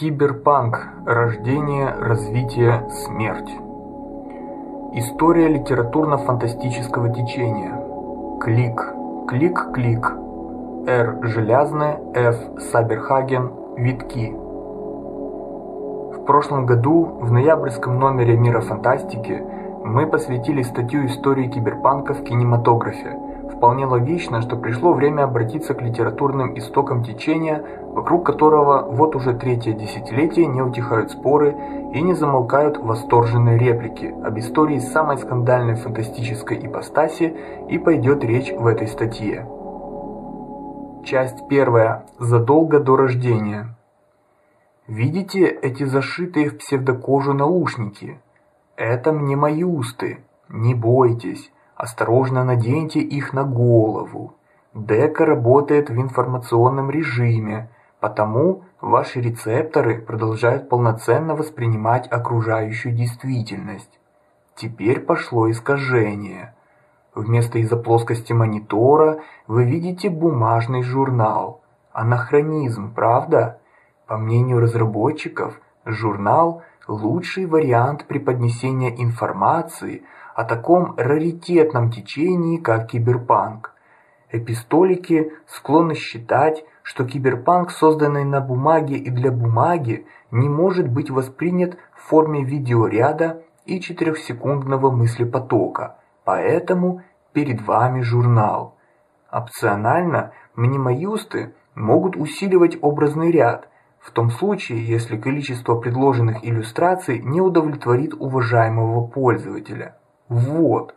Киберпанк. Рождение, развитие, смерть. История литературно-фантастического течения. Клик, клик-клик. Р. Желязная, Ф. Саберхаген, Витки. В прошлом году в ноябрьском номере Мира фантастики мы посвятили статью истории киберпанка в кинематографе Вполне логично, что пришло время обратиться к литературным истокам течения, вокруг которого вот уже третье десятилетие не утихают споры и не замолкают восторженные реплики. Об истории самой скандальной фантастической ипостаси и пойдет речь в этой статье. Часть первая. Задолго до рождения. Видите эти зашитые в псевдокожу наушники? Это мне мои усты. Не бойтесь. Осторожно наденьте их на голову. Дека работает в информационном режиме, потому ваши рецепторы продолжают полноценно воспринимать окружающую действительность. Теперь пошло искажение. Вместо из-за плоскости монитора вы видите бумажный журнал. Анахронизм, правда? По мнению разработчиков, журнал лучший вариант преподнесения информации о таком раритетном течении, как киберпанк. Эпистолики склонны считать, что киберпанк, созданный на бумаге и для бумаги, не может быть воспринят в форме видеоряда и четырехсекундного мыслепотока. Поэтому перед вами журнал. Опционально мнемоюсты могут усиливать образный ряд, в том случае, если количество предложенных иллюстраций не удовлетворит уважаемого пользователя. Вот.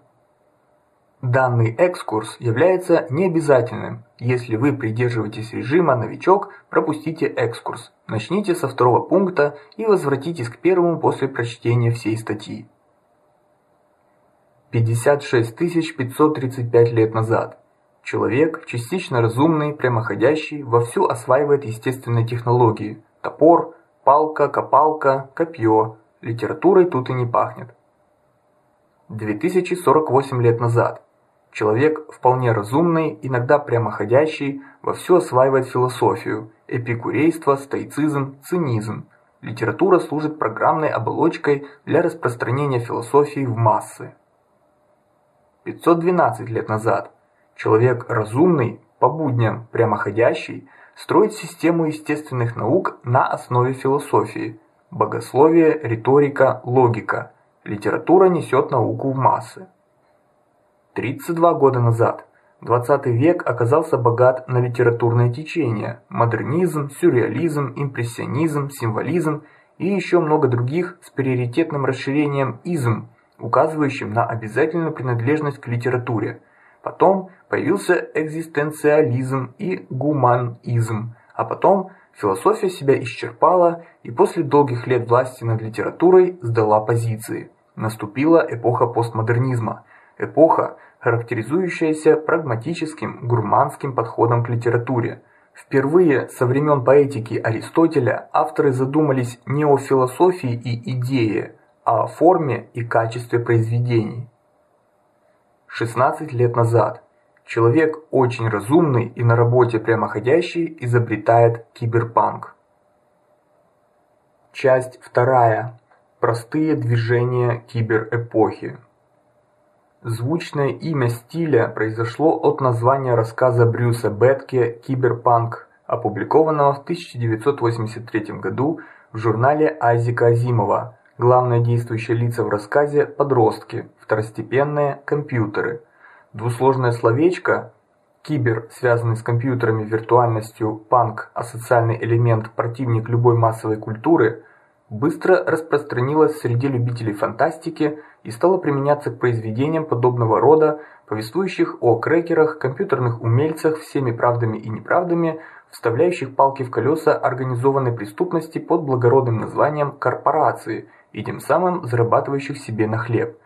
Данный экскурс является необязательным. Если вы придерживаетесь режима новичок, пропустите экскурс. Начните со второго пункта и возвратитесь к первому после прочтения всей статьи. 56 535 лет назад. Человек, частично разумный, прямоходящий, вовсю осваивает естественные технологии. Топор, палка, копалка, копье. Литературой тут и не пахнет. 2048 лет назад. Человек вполне разумный, иногда прямоходящий, вовсю осваивает философию, эпикурейство, стоицизм, цинизм. Литература служит программной оболочкой для распространения философии в массы. 512 лет назад. Человек разумный, по будням прямоходящий, строит систему естественных наук на основе философии, богословие, риторика, логика – Литература несет науку в массы. 32 года назад 20 век оказался богат на литературное течение: модернизм, сюрреализм, импрессионизм, символизм и еще много других с приоритетным расширением изм, указывающим на обязательную принадлежность к литературе. Потом появился экзистенциализм и гуманизм, а потом философия себя исчерпала и после долгих лет власти над литературой сдала позиции. Наступила эпоха постмодернизма, эпоха, характеризующаяся прагматическим, гурманским подходом к литературе. Впервые со времен поэтики Аристотеля авторы задумались не о философии и идее, а о форме и качестве произведений. 16 лет назад человек очень разумный и на работе прямоходящий изобретает киберпанк. Часть вторая. Простые движения киберэпохи. Звучное имя стиля произошло от названия рассказа Брюса Бетке «Киберпанк», опубликованного в 1983 году в журнале Айзека Азимова. Главные действующие лица в рассказе подростки, второстепенные компьютеры. Двусложное словечко кибер, связанный с компьютерами, виртуальностью, панк, асоциальный элемент, противник любой массовой культуры быстро распространилась среди любителей фантастики и стала применяться к произведениям подобного рода, повествующих о крекерах, компьютерных умельцах всеми правдами и неправдами, вставляющих палки в колеса организованной преступности под благородным названием корпорации и тем самым зарабатывающих себе на хлеб.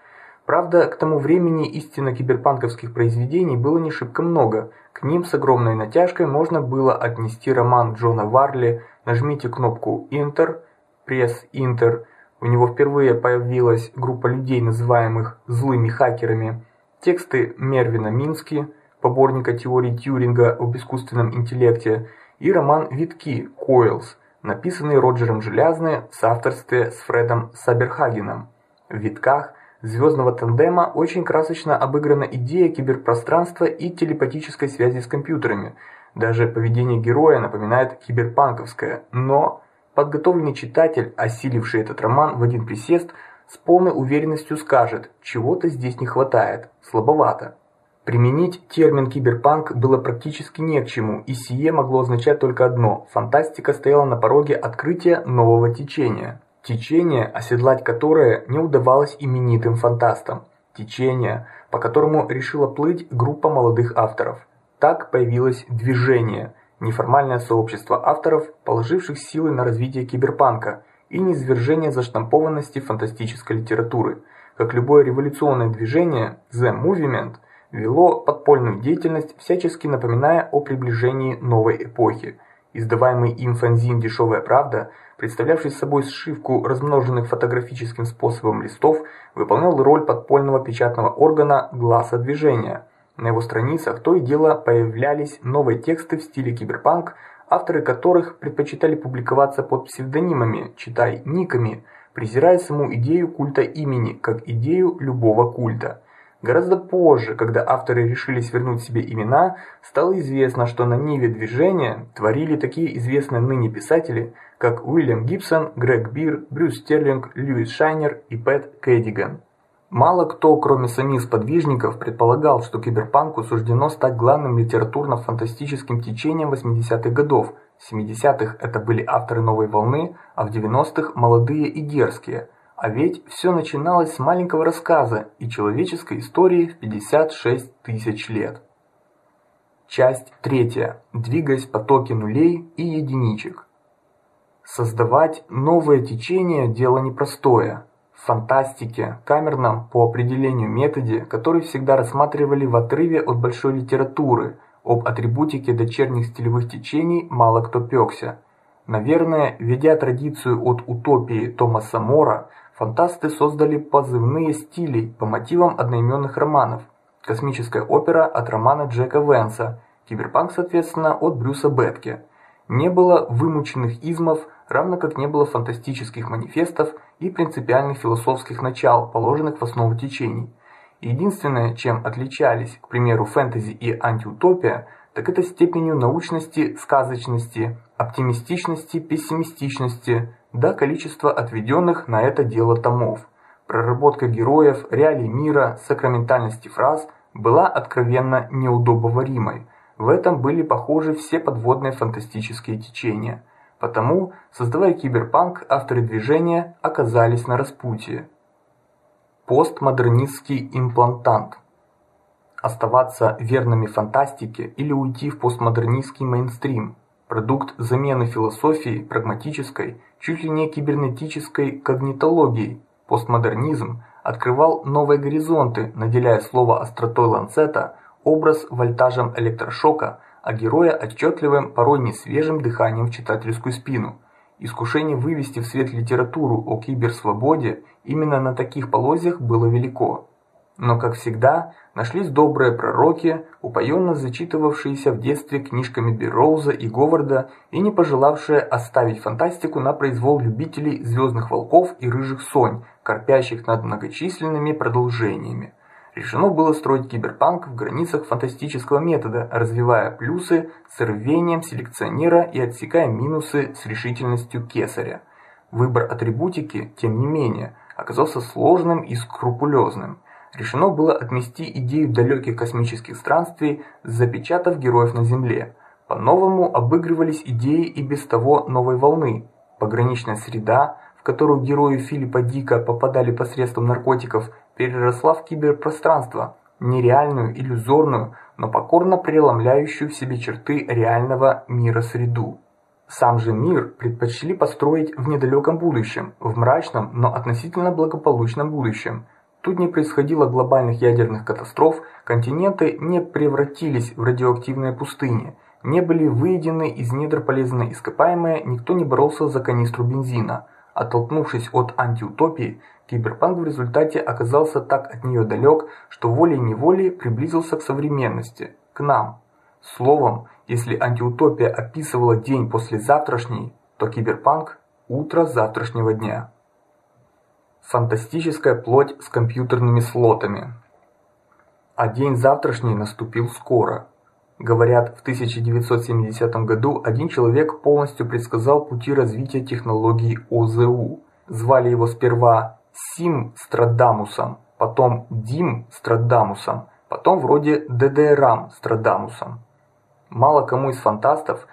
Правда, к тому времени истинно киберпанковских произведений было не шибко много. К ним с огромной натяжкой можно было отнести роман Джона Варли «Нажмите кнопку Enter», пресс-интер, у него впервые появилась группа людей, называемых злыми хакерами. Тексты Мервина Мински, поборника теории Тьюринга об искусственном интеллекте, и роман Витки Койлс, написанный Роджером Желязны в соавторстве с Фредом Саберхагеном. В витках звездного тандема очень красочно обыграна идея киберпространства и телепатической связи с компьютерами. Даже поведение героя напоминает киберпанковское, но подготовленный читатель, осиливший этот роман в один присест, с полной уверенностью скажет: чего-то здесь не хватает, слабовато. Применить термин киберпанк было практически не к чему, и сие могло означать только одно: фантастика стояла на пороге открытия нового течения. Течение, оседлать которое не удавалось именитым фантастам. Течение, по которому решила плыть группа молодых авторов. Так появилось движение, неформальное сообщество авторов, положивших силы на развитие киберпанка и низвержение заштампованности фантастической литературы. Как любое революционное движение, The Movement – вело подпольную деятельность, всячески напоминая о приближении новой эпохи. Издаваемый им фанзин Дешевая правда, представлявший собой сшивку размноженных фотографическим способом листов, выполнял роль подпольного печатного органа глаза движения. На его страницах то и дело появлялись новые тексты в стиле киберпанк, авторы которых предпочитали публиковаться под псевдонимами, читай никами, презирая саму идею культа имени как идею любого культа. Гораздо позже, когда авторы решили свернуть себе имена, стало известно, что на ниве движения творили такие известные ныне писатели, как Уильям Гибсон, Грег Бир, Брюс Стерлинг, Льюис Шайнер и Пэт Кэдиган. Мало кто, кроме самих сподвижников, предполагал, что киберпанку суждено стать главным литературно-фантастическим течением 80-х годов. В 70-х это были авторы новой волны, а в 90-х молодые и дерзкие – а ведь все начиналось с маленького рассказа и человеческой истории в 56 тысяч лет. Часть третья. Двигаясь по токе нулей и единичек. Создавать новое течение дело непростое. Фантастике, камерном по определению методе, который всегда рассматривали в отрыве от большой литературы, об атрибутике дочерних стилевых течений мало кто пёкся. Наверное, ведя традицию от утопии Томаса Мора, Фантасты создали позывные стили по мотивам одноименных романов. Космическая опера от романа Джека Венса, киберпанк, соответственно, от Брюса Бетке. Не было вымученных измов, равно как не было фантастических манифестов и принципиальных философских начал, положенных в основу течений. Единственное, чем отличались, к примеру, фэнтези и антиутопия, так это степенью научности, сказочности, оптимистичности, пессимистичности, да количество отведенных на это дело томов. Проработка героев, реалий мира, сакраментальности фраз была откровенно неудобоваримой. В этом были похожи все подводные фантастические течения. Потому, создавая киберпанк, авторы движения оказались на распутье. Постмодернистский имплантант. Оставаться верными фантастике или уйти в постмодернистский мейнстрим продукт замены философии прагматической, чуть ли не кибернетической когнитологией. Постмодернизм открывал новые горизонты, наделяя слово остротой ланцета, образ вольтажем электрошока, а героя отчетливым, порой не свежим дыханием в читательскую спину. Искушение вывести в свет литературу о киберсвободе именно на таких полозьях было велико. Но, как всегда, нашлись добрые пророки, упоенно зачитывавшиеся в детстве книжками Берроуза и Говарда и не пожелавшие оставить фантастику на произвол любителей звездных волков и рыжих сонь, корпящих над многочисленными продолжениями. Решено было строить киберпанк в границах фантастического метода, развивая плюсы с рвением селекционера и отсекая минусы с решительностью кесаря. Выбор атрибутики, тем не менее, оказался сложным и скрупулезным решено было отмести идею далеких космических странствий, запечатав героев на Земле. По-новому обыгрывались идеи и без того новой волны. Пограничная среда, в которую герои Филиппа Дика попадали посредством наркотиков, переросла в киберпространство, нереальную, иллюзорную, но покорно преломляющую в себе черты реального мира среду. Сам же мир предпочли построить в недалеком будущем, в мрачном, но относительно благополучном будущем – Тут не происходило глобальных ядерных катастроф, континенты не превратились в радиоактивные пустыни, не были выедены из недр полезные ископаемые, никто не боролся за канистру бензина. Оттолкнувшись от антиутопии, киберпанк в результате оказался так от нее далек, что волей-неволей приблизился к современности, к нам. Словом, если антиутопия описывала день после завтрашней, то киберпанк – утро завтрашнего дня. Фантастическая плоть с компьютерными слотами. А день завтрашний наступил скоро. Говорят, в 1970 году один человек полностью предсказал пути развития технологий ОЗУ. Звали его сперва Сим Страдамусом, потом Дим Страдамусом, потом вроде ДДРам Страдамусом. Мало кому из фантастов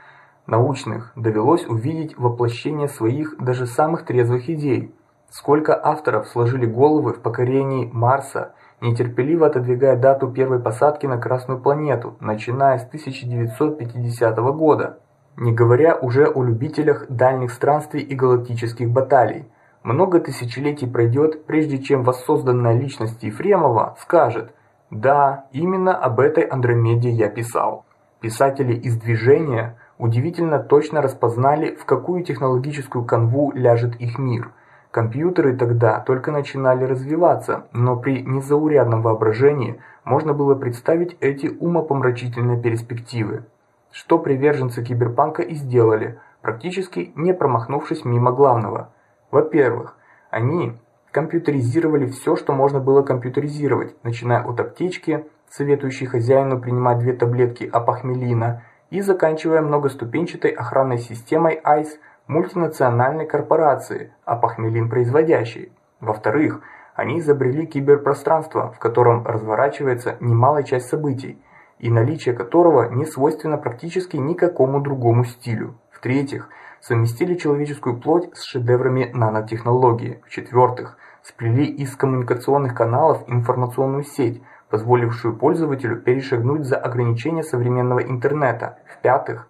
научных довелось увидеть воплощение своих даже самых трезвых идей. Сколько авторов сложили головы в покорении Марса, нетерпеливо отодвигая дату первой посадки на Красную планету, начиная с 1950 года, не говоря уже о любителях дальних странствий и галактических баталий. Много тысячелетий пройдет, прежде чем воссозданная личность Ефремова скажет: "Да, именно об этой Андромеде я писал". Писатели из движения удивительно точно распознали, в какую технологическую канву ляжет их мир. Компьютеры тогда только начинали развиваться, но при незаурядном воображении можно было представить эти умопомрачительные перспективы. Что приверженцы киберпанка и сделали, практически не промахнувшись мимо главного. Во-первых, они компьютеризировали все, что можно было компьютеризировать, начиная от аптечки, советующей хозяину принимать две таблетки апохмелина, и заканчивая многоступенчатой охранной системой ICE мультинациональной корпорации, апохмелин производящей. Во-вторых, они изобрели киберпространство, в котором разворачивается немалая часть событий, и наличие которого не свойственно практически никакому другому стилю. В-третьих, совместили человеческую плоть с шедеврами нанотехнологии. В-четвертых, сплели из коммуникационных каналов информационную сеть, позволившую пользователю перешагнуть за ограничения современного интернета. В-пятых,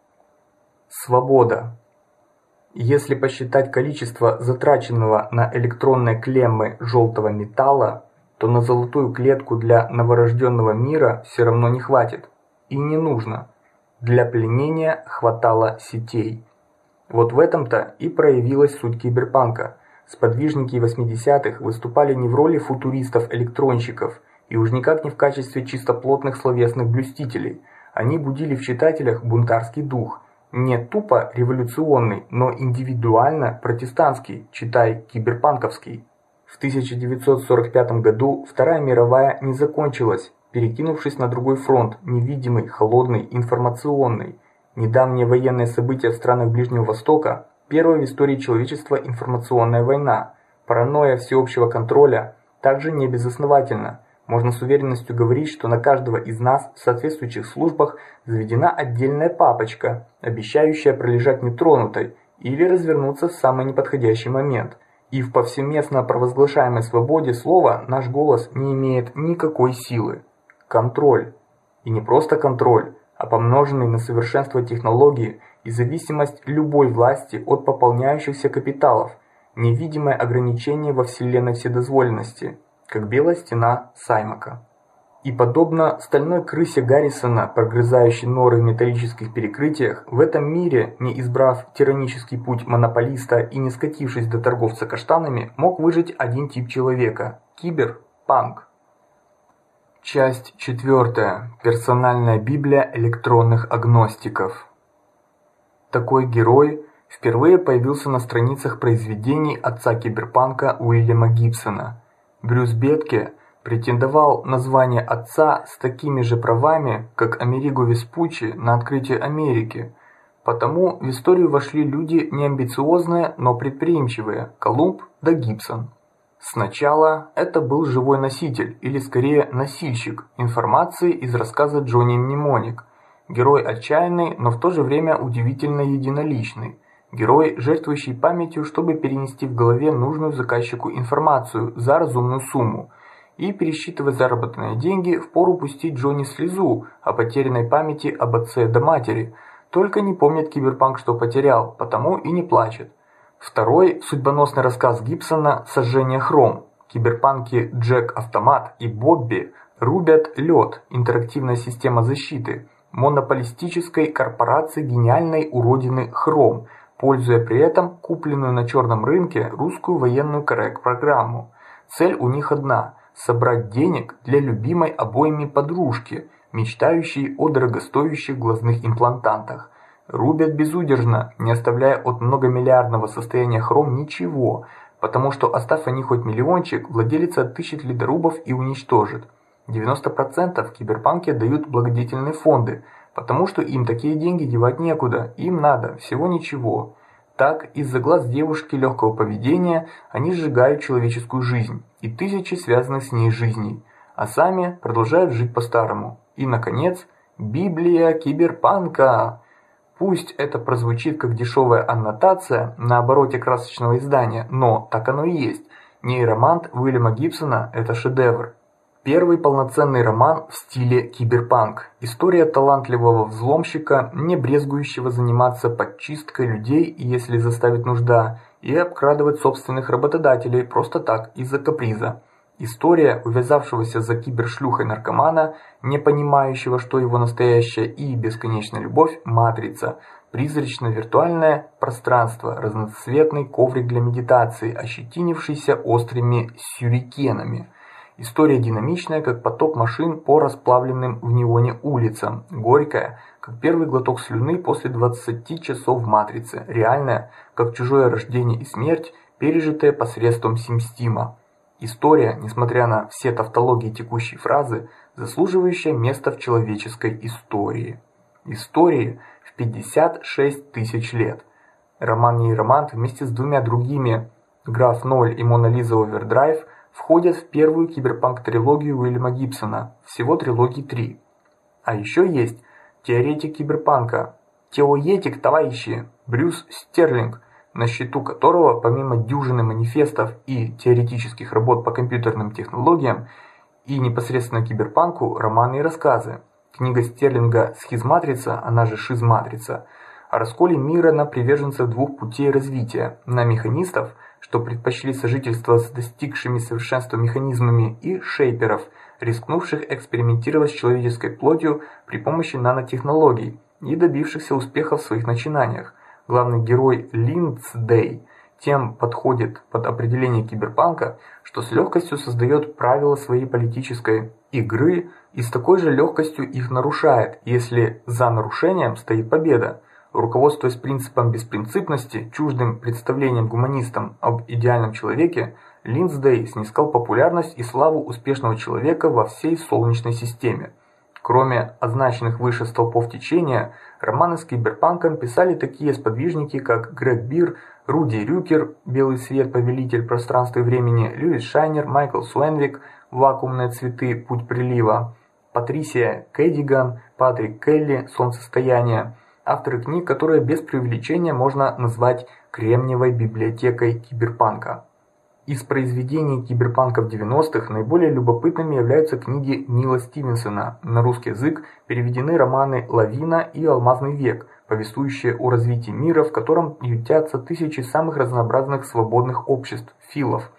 свобода. Если посчитать количество затраченного на электронные клеммы желтого металла, то на золотую клетку для новорожденного мира все равно не хватит и не нужно. Для пленения хватало сетей. Вот в этом-то и проявилась суть киберпанка. Сподвижники 80-х выступали не в роли футуристов-электронщиков и уж никак не в качестве чистоплотных словесных блюстителей. Они будили в читателях бунтарский дух, не тупо революционный, но индивидуально протестантский, читай киберпанковский. В 1945 году Вторая мировая не закончилась, перекинувшись на другой фронт, невидимый, холодный, информационный. Недавние военные события в странах Ближнего Востока первая в истории человечества информационная война. Паранойя всеобщего контроля также не безосновательна. Можно с уверенностью говорить, что на каждого из нас в соответствующих службах заведена отдельная папочка, обещающая пролежать нетронутой или развернуться в самый неподходящий момент. И в повсеместно провозглашаемой свободе слова наш голос не имеет никакой силы. Контроль. И не просто контроль, а помноженный на совершенство технологии и зависимость любой власти от пополняющихся капиталов, невидимое ограничение во вселенной вседозволенности, как белая стена Саймака. И подобно стальной крысе Гаррисона, прогрызающей норы в металлических перекрытиях, в этом мире, не избрав тиранический путь монополиста и не скатившись до торговца каштанами, мог выжить один тип человека киберпанк. Часть четвертая. Персональная Библия электронных агностиков. Такой герой впервые появился на страницах произведений отца киберпанка Уильяма Гибсона. Брюс Бетке претендовал на звание отца с такими же правами, как Америго Веспуччи на открытие Америки. Потому в историю вошли люди не амбициозные, но предприимчивые: Колумб да Гибсон. Сначала это был живой носитель, или скорее носильщик информации из рассказа Джонни Мнемоник. Герой отчаянный, но в то же время удивительно единоличный. Герой, жертвующий памятью, чтобы перенести в голове нужную заказчику информацию за разумную сумму. И пересчитывая заработанные деньги, впору пустить Джонни слезу о потерянной памяти об отце да матери. Только не помнит киберпанк, что потерял, потому и не плачет. Второй судьбоносный рассказ Гибсона «Сожжение хром». Киберпанки Джек Автомат и Бобби рубят лед. Интерактивная система защиты монополистической корпорации гениальной уродины Хром, пользуя при этом купленную на черном рынке русскую военную коррект-программу. Цель у них одна собрать денег для любимой обоими подружки, мечтающей о дорогостоящих глазных имплантантах. Рубят безудержно, не оставляя от многомиллиардного состояния хром ничего, потому что оставь они хоть миллиончик, владелец отыщет ледорубов и уничтожит. 90% в киберпанке дают благодетельные фонды, потому что им такие деньги девать некуда, им надо всего ничего. Так, из-за глаз девушки легкого поведения они сжигают человеческую жизнь и тысячи связанных с ней жизней, а сами продолжают жить по-старому. И наконец, Библия киберпанка. Пусть это прозвучит как дешевая аннотация на обороте красочного издания, но так оно и есть. Нейромант Уильяма Гибсона это шедевр. Первый полноценный роман в стиле киберпанк. История талантливого взломщика, не брезгующего заниматься подчисткой людей, если заставит нужда, и обкрадывать собственных работодателей просто так из-за каприза. История увязавшегося за кибершлюхой наркомана, не понимающего, что его настоящая и бесконечная любовь матрица, призрачно-виртуальное пространство, разноцветный коврик для медитации, ощетинившийся острыми сюрикенами. История динамичная, как поток машин по расплавленным в неоне улицам, горькая, как первый глоток слюны после 20 часов в матрице, реальная, как чужое рождение и смерть, пережитая посредством симстима. История, несмотря на все тавтологии текущей фразы, заслуживающая места в человеческой истории. Истории в 56 тысяч лет. Роман Нейромант вместе с двумя другими Граф Ноль и Мона Лиза Овердрайв входят в первую киберпанк-трилогию Уильяма Гибсона, всего трилогии три. А еще есть теоретик киберпанка, теоетик, товарищи, Брюс Стерлинг, на счету которого помимо дюжины манифестов и теоретических работ по компьютерным технологиям и непосредственно киберпанку романы и рассказы. Книга Стерлинга «Схизматрица», она же «Шизматрица», о расколе мира на приверженцев двух путей развития, на механистов, что предпочли сожительство с достигшими совершенства механизмами, и шейперов, рискнувших экспериментировать с человеческой плотью при помощи нанотехнологий и добившихся успеха в своих начинаниях главный герой Линдсдей тем подходит под определение киберпанка, что с легкостью создает правила своей политической игры и с такой же легкостью их нарушает, если за нарушением стоит победа. Руководствуясь принципом беспринципности, чуждым представлением гуманистам об идеальном человеке, Линдсдей снискал популярность и славу успешного человека во всей солнечной системе. Кроме означенных выше столпов течения, романы с киберпанком писали такие сподвижники, как Грег Бир, Руди Рюкер, Белый свет, Повелитель пространства и времени, Льюис Шайнер, Майкл Суэнвик, Вакуумные цветы, Путь прилива, Патрисия Кэдиган, Патрик Келли, Солнцестояние. Авторы книг, которые без преувеличения можно назвать кремниевой библиотекой киберпанка. Из произведений киберпанков 90-х наиболее любопытными являются книги Нила Стивенсона. На русский язык переведены романы Лавина и Алмазный век, повествующие о развитии мира, в котором ютятся тысячи самых разнообразных свободных обществ филов,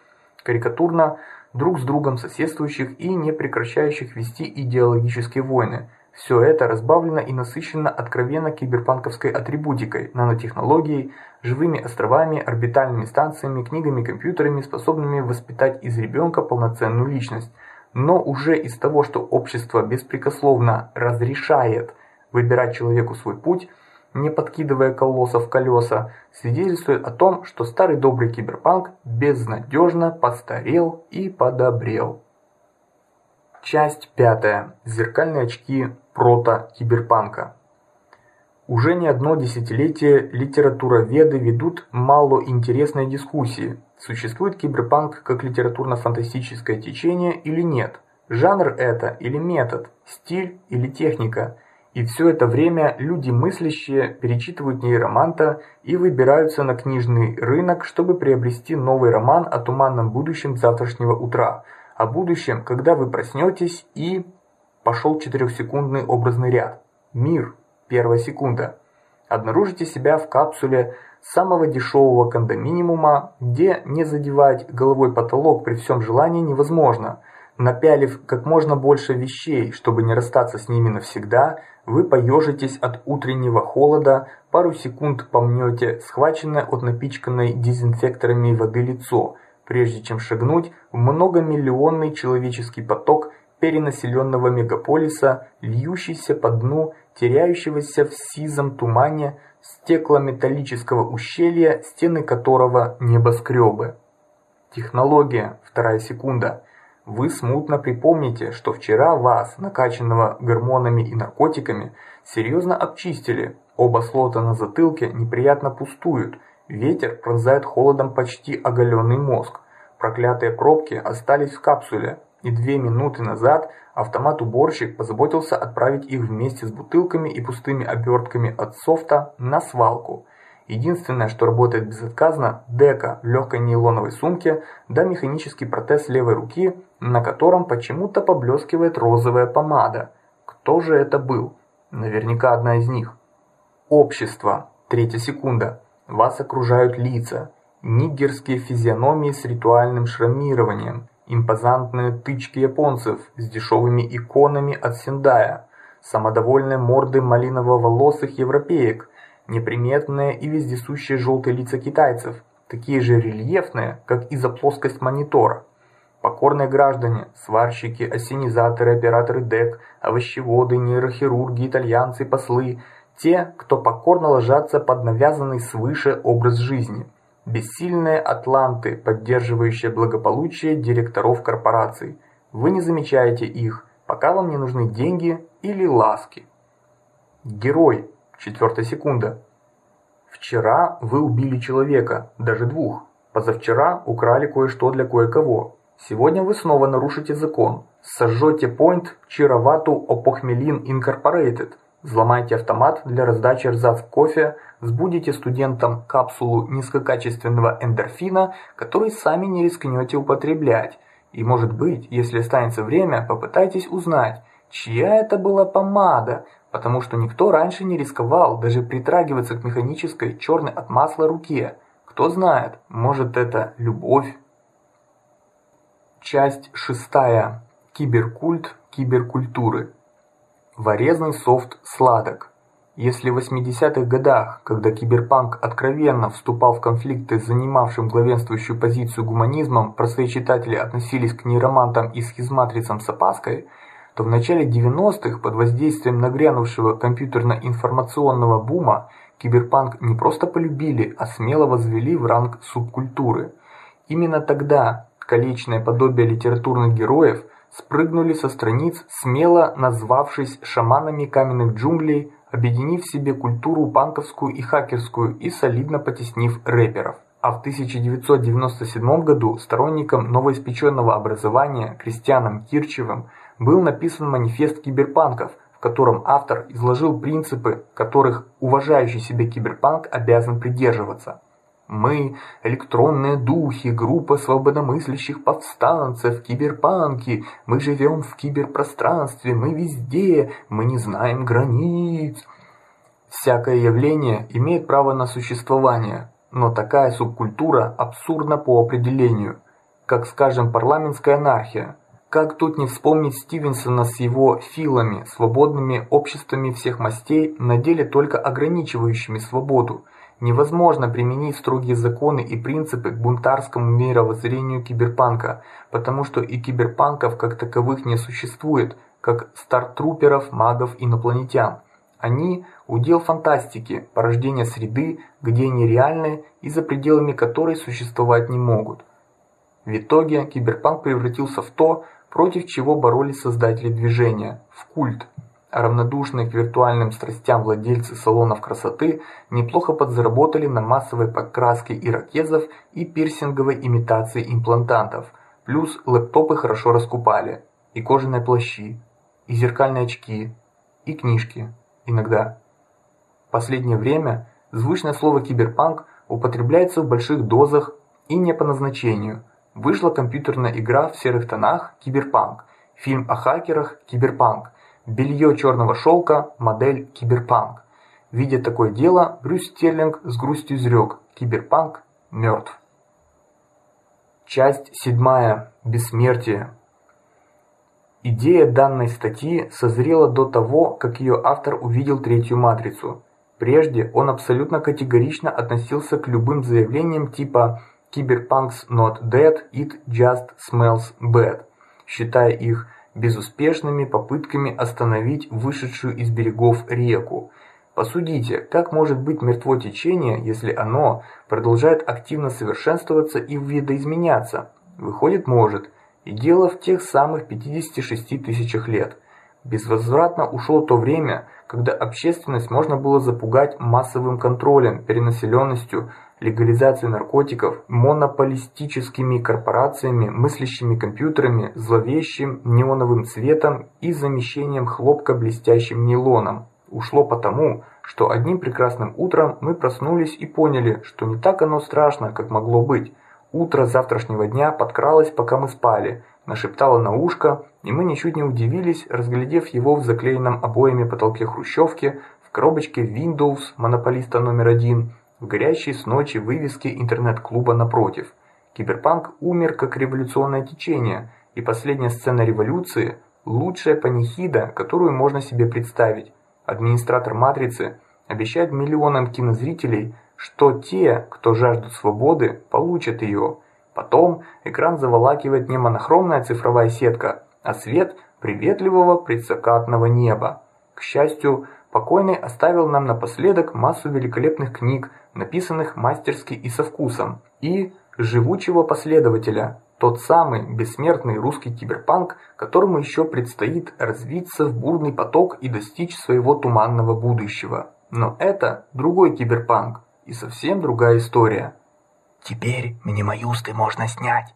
карикатурно друг с другом соседствующих и не прекращающих вести идеологические войны. Все это разбавлено и насыщено откровенно киберпанковской атрибутикой, нанотехнологией, живыми островами, орбитальными станциями, книгами, компьютерами, способными воспитать из ребенка полноценную личность. Но уже из того, что общество беспрекословно разрешает выбирать человеку свой путь, не подкидывая колоссов в колеса, свидетельствует о том, что старый добрый киберпанк безнадежно постарел и подобрел. Часть пятая. Зеркальные очки прото-киберпанка. Уже не одно десятилетие литературоведы ведут малоинтересные дискуссии. Существует киберпанк как литературно-фантастическое течение или нет? Жанр это или метод, стиль или техника? И все это время люди мыслящие перечитывают нейроманта и выбираются на книжный рынок, чтобы приобрести новый роман о туманном будущем завтрашнего утра, о будущем, когда вы проснетесь и пошел четырехсекундный образный ряд. Мир. Первая секунда. Обнаружите себя в капсуле самого дешевого кондоминиума, где не задевать головой потолок при всем желании невозможно. Напялив как можно больше вещей, чтобы не расстаться с ними навсегда, вы поежитесь от утреннего холода, пару секунд помнете схваченное от напичканной дезинфекторами воды лицо, прежде чем шагнуть в многомиллионный человеческий поток перенаселенного мегаполиса, льющийся по дну теряющегося в сизом тумане стеклометаллического ущелья, стены которого небоскребы. Технология. Вторая секунда. Вы смутно припомните, что вчера вас, накачанного гормонами и наркотиками, серьезно обчистили. Оба слота на затылке неприятно пустуют. Ветер пронзает холодом почти оголенный мозг. Проклятые пробки остались в капсуле, и две минуты назад автомат-уборщик позаботился отправить их вместе с бутылками и пустыми обертками от софта на свалку. Единственное, что работает безотказно, дека легкой нейлоновой сумке, да механический протез левой руки, на котором почему-то поблескивает розовая помада. Кто же это был? Наверняка одна из них. Общество. Третья секунда. Вас окружают лица, нигерские физиономии с ритуальным шрамированием, импозантные тычки японцев с дешевыми иконами от Сендая, самодовольные морды малиново-волосых европеек, неприметные и вездесущие желтые лица китайцев, такие же рельефные, как и за плоскость монитора. Покорные граждане, сварщики, осенизаторы, операторы ДЭК, овощеводы, нейрохирурги, итальянцы, послы, те, кто покорно ложатся под навязанный свыше образ жизни. Бессильные атланты, поддерживающие благополучие директоров корпораций. Вы не замечаете их, пока вам не нужны деньги или ласки. Герой. Четвертая секунда. Вчера вы убили человека, даже двух. Позавчера украли кое-что для кое-кого. Сегодня вы снова нарушите закон. Сожжете Point Чиравату Опохмелин Incorporated – Взломайте автомат для раздачи эрзац кофе, сбудите студентам капсулу низкокачественного эндорфина, который сами не рискнете употреблять. И может быть, если останется время, попытайтесь узнать, чья это была помада, потому что никто раньше не рисковал даже притрагиваться к механической черной от масла руке. Кто знает, может это любовь. Часть шестая. Киберкульт киберкультуры. Ворезный софт сладок. Если в 80-х годах, когда киберпанк откровенно вступал в конфликты с занимавшим главенствующую позицию гуманизмом, простые читатели относились к нейромантам и схизматрицам с опаской, то в начале 90-х под воздействием нагрянувшего компьютерно-информационного бума киберпанк не просто полюбили, а смело возвели в ранг субкультуры. Именно тогда количное подобие литературных героев – спрыгнули со страниц, смело назвавшись шаманами каменных джунглей, объединив в себе культуру панковскую и хакерскую и солидно потеснив рэперов. А в 1997 году сторонникам новоиспеченного образования Кристианом Кирчевым был написан манифест киберпанков, в котором автор изложил принципы, которых уважающий себя киберпанк обязан придерживаться. Мы электронные духи, группа свободомыслящих повстанцев, киберпанки. Мы живем в киберпространстве, мы везде, мы не знаем границ. Всякое явление имеет право на существование, но такая субкультура абсурдна по определению, как, скажем, парламентская анархия. Как тут не вспомнить Стивенсона с его филами, свободными обществами всех мастей, на деле только ограничивающими свободу Невозможно применить строгие законы и принципы к бунтарскому мировоззрению киберпанка, потому что и киберпанков как таковых не существует, как стартруперов, магов, инопланетян. Они удел фантастики, порождение среды, где они реальны и за пределами которой существовать не могут. В итоге киберпанк превратился в то, против чего боролись создатели движения в культ равнодушные к виртуальным страстям владельцы салонов красоты неплохо подзаработали на массовой покраске ирокезов и пирсинговой имитации имплантантов. Плюс лэптопы хорошо раскупали, и кожаные плащи, и зеркальные очки, и книжки иногда. Последнее время звучное слово киберпанк употребляется в больших дозах и не по назначению. Вышла компьютерная игра в серых тонах Киберпанк, фильм о хакерах Киберпанк, Белье черного шелка, модель киберпанк. Видя такое дело, Брюс Стерлинг с грустью изрек: киберпанк мертв. Часть седьмая. Бессмертие. Идея данной статьи созрела до того, как ее автор увидел третью матрицу. Прежде он абсолютно категорично относился к любым заявлениям типа "Cyberpunk's not dead, it just smells bad", считая их безуспешными попытками остановить вышедшую из берегов реку. Посудите, как может быть мертво течение, если оно продолжает активно совершенствоваться и видоизменяться? Выходит, может. И дело в тех самых 56 тысячах лет. Безвозвратно ушло то время, когда общественность можно было запугать массовым контролем, перенаселенностью, легализацией наркотиков, монополистическими корпорациями, мыслящими компьютерами, зловещим неоновым цветом и замещением хлопка блестящим нейлоном. Ушло потому, что одним прекрасным утром мы проснулись и поняли, что не так оно страшно, как могло быть. Утро завтрашнего дня подкралось, пока мы спали нашептала на ушко, и мы ничуть не удивились, разглядев его в заклеенном обоями потолке хрущевки, в коробочке Windows монополиста номер один, в горящей с ночи вывеске интернет-клуба напротив. Киберпанк умер как революционное течение, и последняя сцена революции лучшая панихида, которую можно себе представить. Администратор Матрицы обещает миллионам кинозрителей, что те, кто жаждут свободы, получат ее. Потом экран заволакивает не монохромная цифровая сетка, а свет приветливого предзакатного неба. К счастью, покойный оставил нам напоследок массу великолепных книг, написанных мастерски и со вкусом, и живучего последователя, тот самый бессмертный русский киберпанк, которому еще предстоит развиться в бурный поток и достичь своего туманного будущего. Но это другой киберпанк и совсем другая история. Теперь минимаюсты можно снять.